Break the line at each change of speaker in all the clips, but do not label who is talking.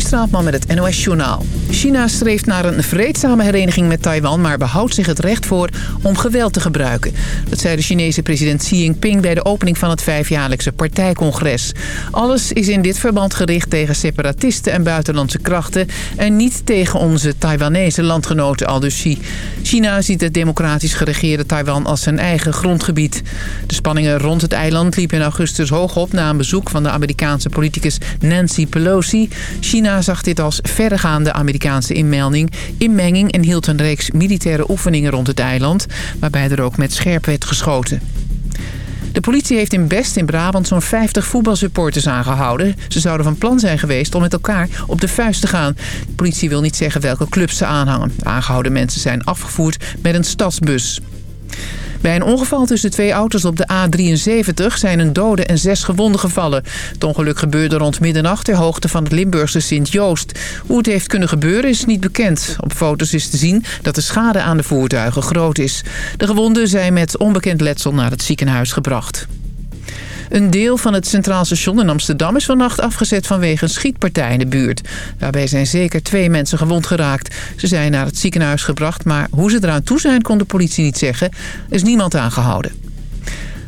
Straatman met het NOS-journaal. China streeft naar een vreedzame hereniging met Taiwan... maar behoudt zich het recht voor om geweld te gebruiken. Dat zei de Chinese president Xi Jinping... bij de opening van het vijfjaarlijkse partijcongres. Alles is in dit verband gericht tegen separatisten en buitenlandse krachten... en niet tegen onze Taiwanese landgenoten, aldus Xi. China ziet het democratisch geregeerde Taiwan als zijn eigen grondgebied. De spanningen rond het eiland liepen in augustus hoog op... na een bezoek van de Amerikaanse politicus Nancy Pelosi. China zag dit als verregaande Amerikaanse inmelding, inmenging... en hield een reeks militaire oefeningen rond het eiland... waarbij er ook met scherp werd geschoten. De politie heeft in Best in Brabant zo'n 50 voetbalsupporters aangehouden. Ze zouden van plan zijn geweest om met elkaar op de vuist te gaan. De politie wil niet zeggen welke clubs ze aanhangen. De aangehouden mensen zijn afgevoerd met een stadsbus. Bij een ongeval tussen twee auto's op de A73 zijn een dode en zes gewonden gevallen. Het ongeluk gebeurde rond middernacht ter hoogte van het Limburgse Sint-Joost. Hoe het heeft kunnen gebeuren is niet bekend. Op foto's is te zien dat de schade aan de voertuigen groot is. De gewonden zijn met onbekend letsel naar het ziekenhuis gebracht. Een deel van het Centraal Station in Amsterdam is vannacht afgezet vanwege een schietpartij in de buurt. Daarbij zijn zeker twee mensen gewond geraakt. Ze zijn naar het ziekenhuis gebracht, maar hoe ze eraan toe zijn kon de politie niet zeggen. Er is niemand aangehouden.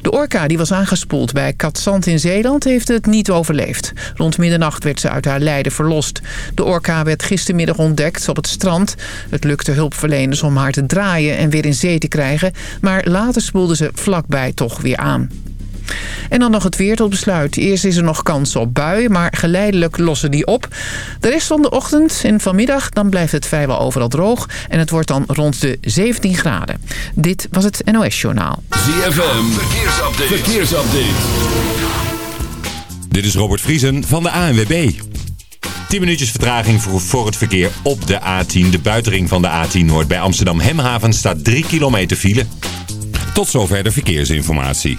De orka die was aangespoeld bij Katzand in Zeeland heeft het niet overleefd. Rond middernacht werd ze uit haar lijden verlost. De orka werd gistermiddag ontdekt op het strand. Het lukte hulpverleners om haar te draaien en weer in zee te krijgen. Maar later spoelde ze vlakbij toch weer aan. En dan nog het weer tot besluit. Eerst is er nog kans op buien, maar geleidelijk lossen die op. De rest van de ochtend en vanmiddag dan blijft het vrijwel overal droog. En het wordt dan rond de 17 graden. Dit was het NOS Journaal.
ZFM, verkeersupdate. verkeersupdate.
Dit is Robert Vriesen van de ANWB. 10 minuutjes vertraging voor, het verkeer op de A10. De buitenring van de A10 Noord bij Amsterdam Hemhaven staat 3 kilometer file. Tot zover de verkeersinformatie.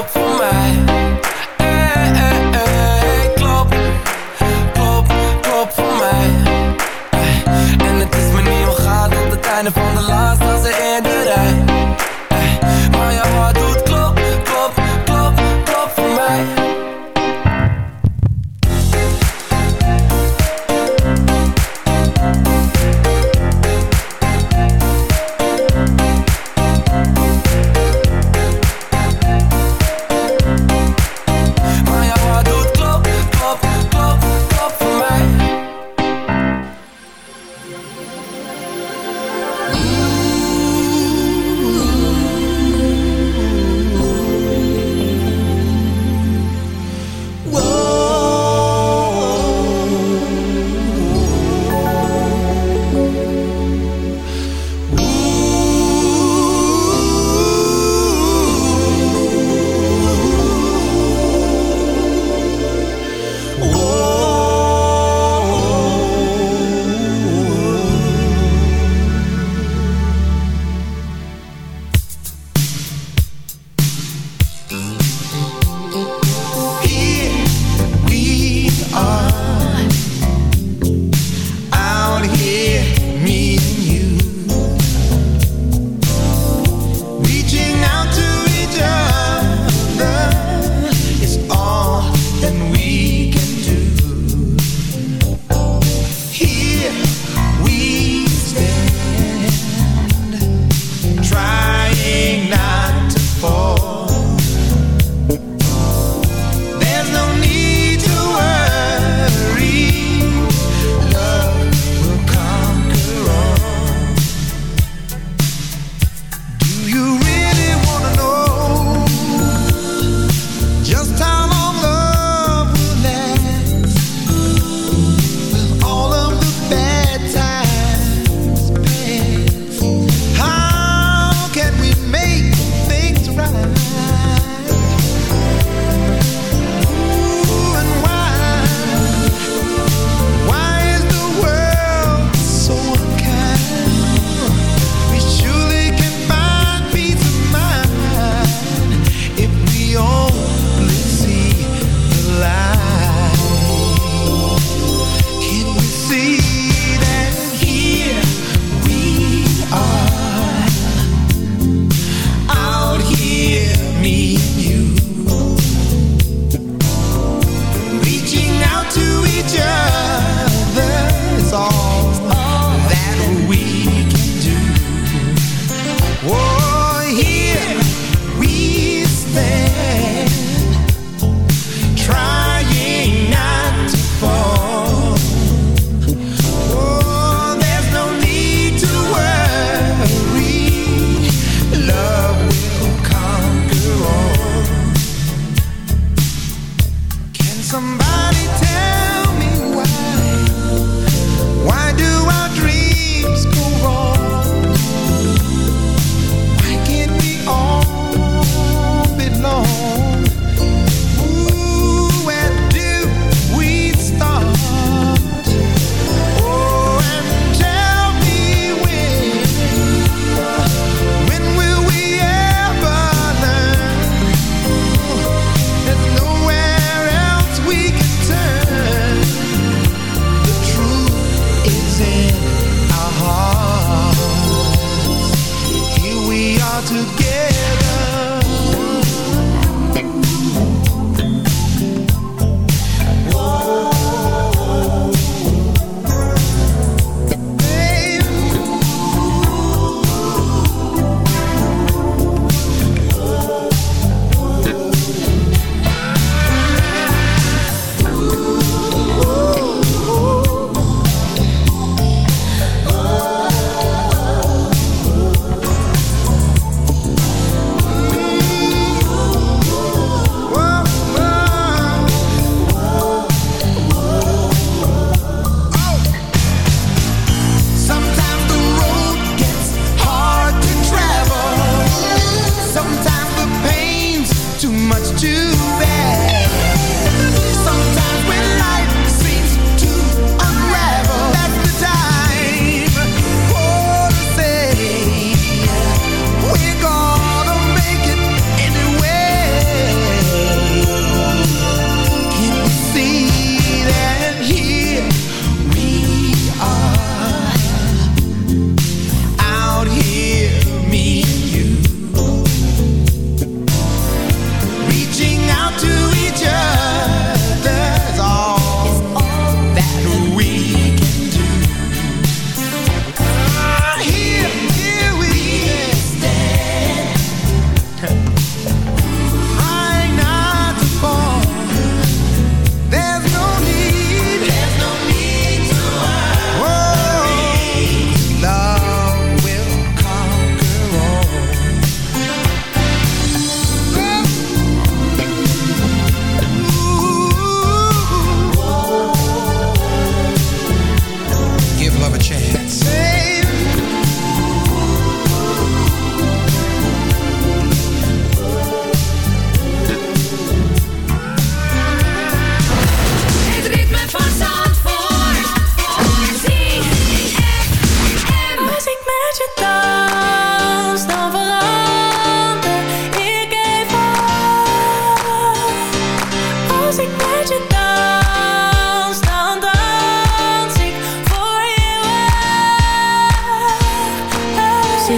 klop voor mij. Eh, eh, eh, klop, klop, klop voor mij. En het is me niet omgaan tot het einde van de laatste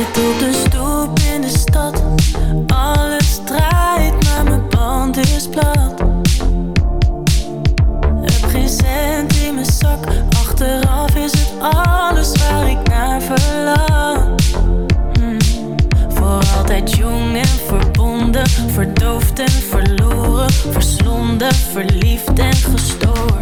zit op de stoep in de stad. Alles draait, maar
mijn band is plat. Heb geen cent in mijn zak. Achteraf is het alles waar ik naar verlang. Hmm. Voor altijd jong en verbonden. Verdoofd en verloren.
Verslonden, verliefd en gestoord.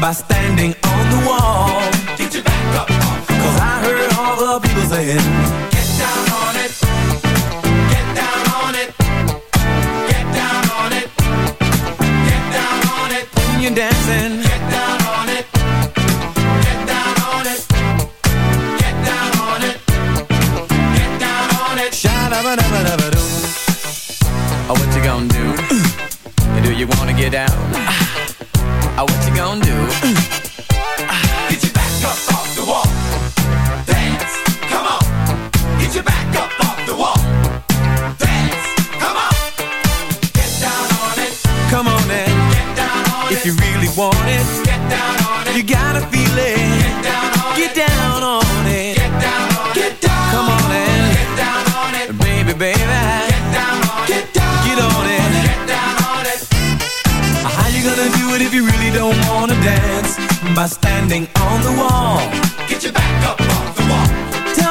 By standing.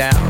down.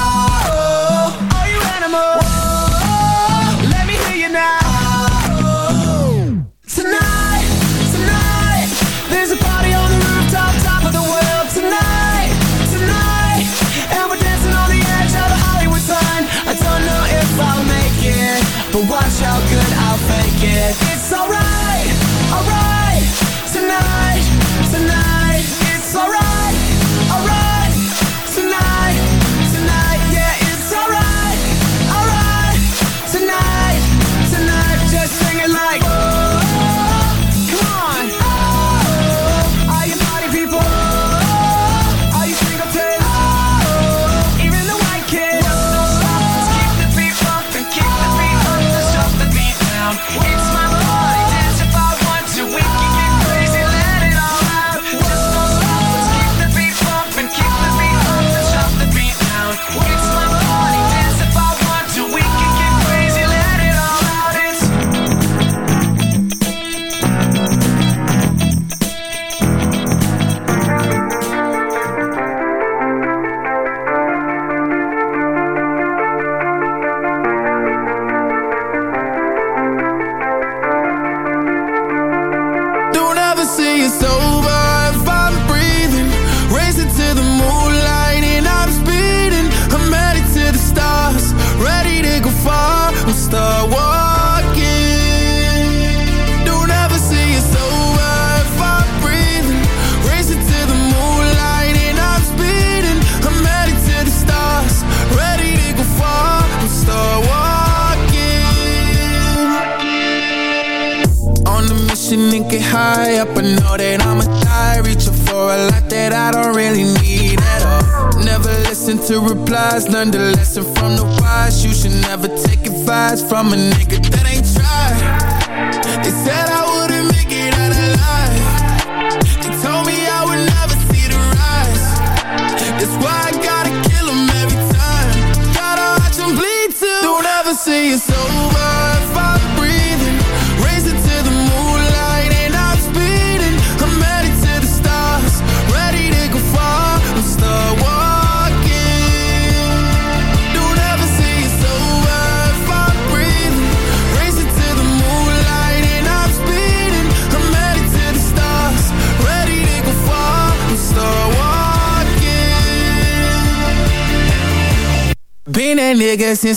Yeah.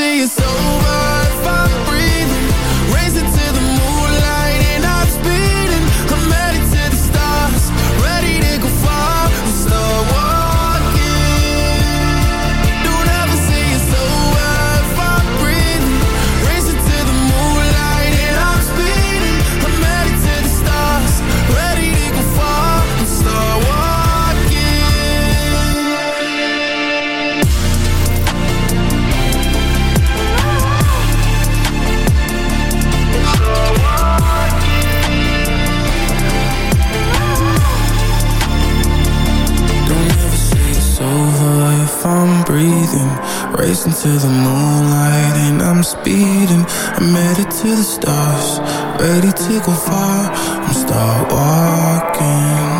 say it's over. breathing Racing to the moonlight and I'm speeding. I made it to the stars Ready to go far. I'm start walking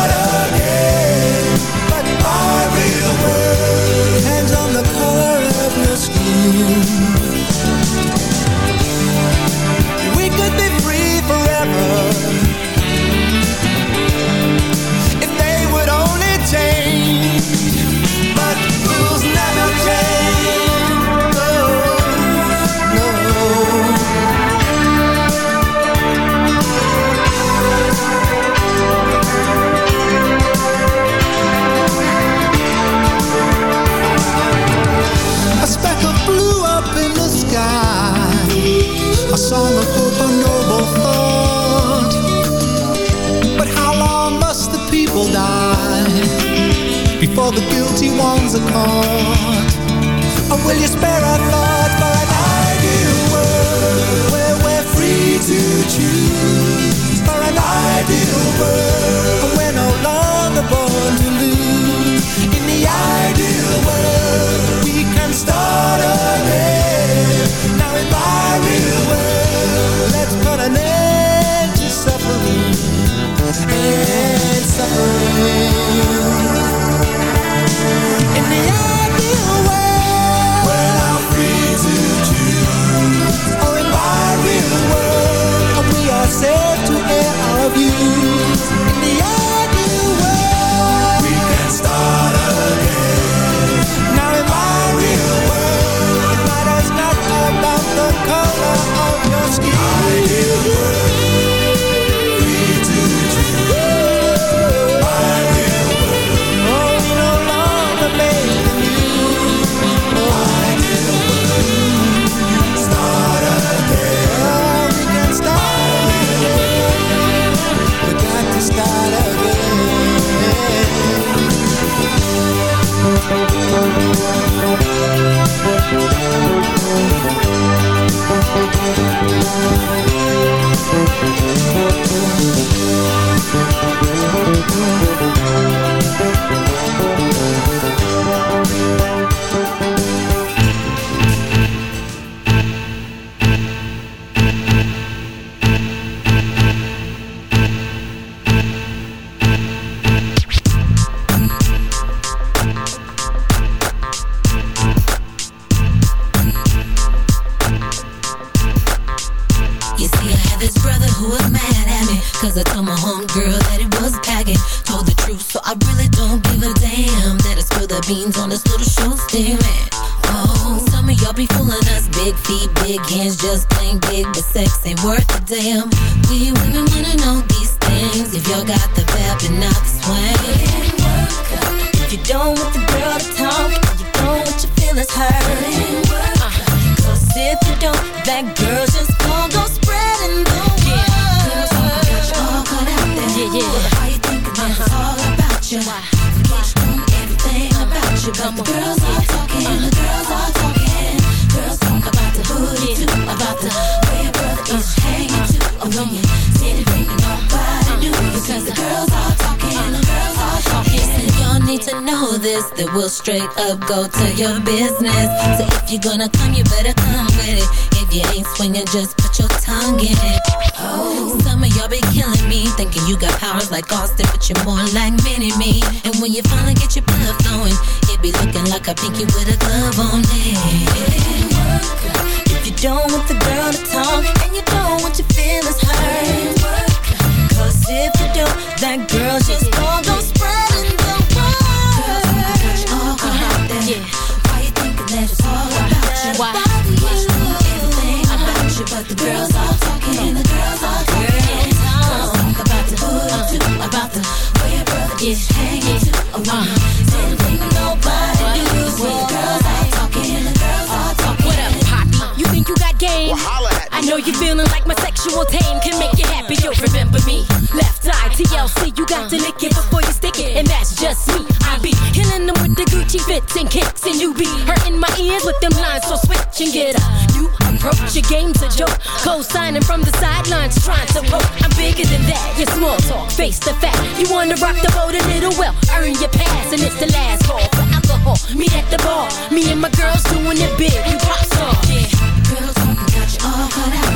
remember me. Left eye TLC, you got to lick it before you stick it, and that's just me. I be killing them with the Gucci fits and kicks, and you be hurting my ears with them lines. So switch and get up. You approach your game's a joke. Co-signing from the sidelines, trying to poke. I'm bigger than that. Your small talk, face the fact. You wanna rock the boat a little well, earn your pass, and it's the last call for alcohol. Meet at the bar, me and my girls doing it big. We pop star. Yeah.
Girls got you oh, all cut out.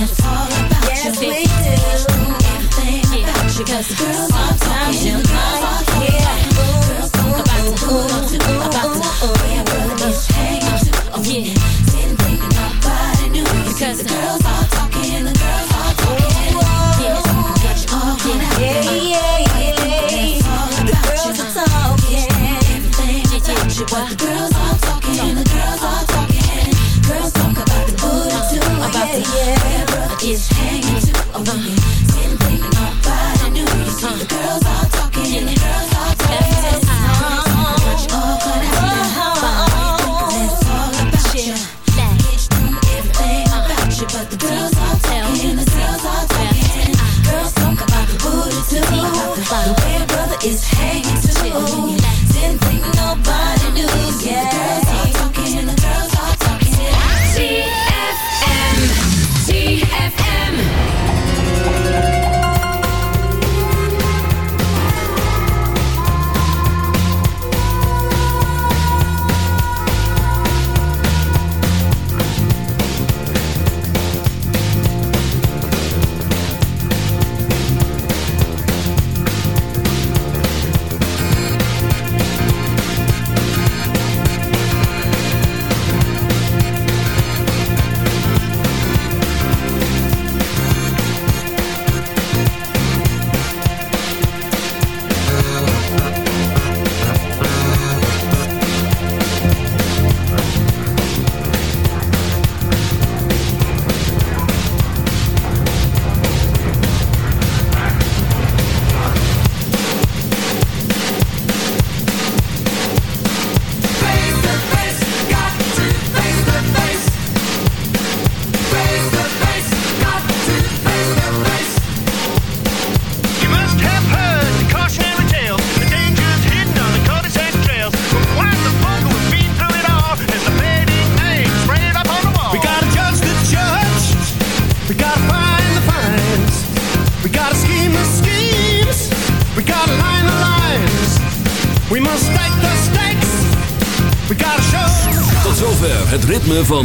It's all about
Yes,
you. Everything about you. Cause girls talking. The girls about. About the yeah. Girls all talking. The girls all talking. Yeah. Got you all out.
Yeah, yeah, yeah.
The girls are talking. About you. The girls all talking. The girls. Girls talk about the. About the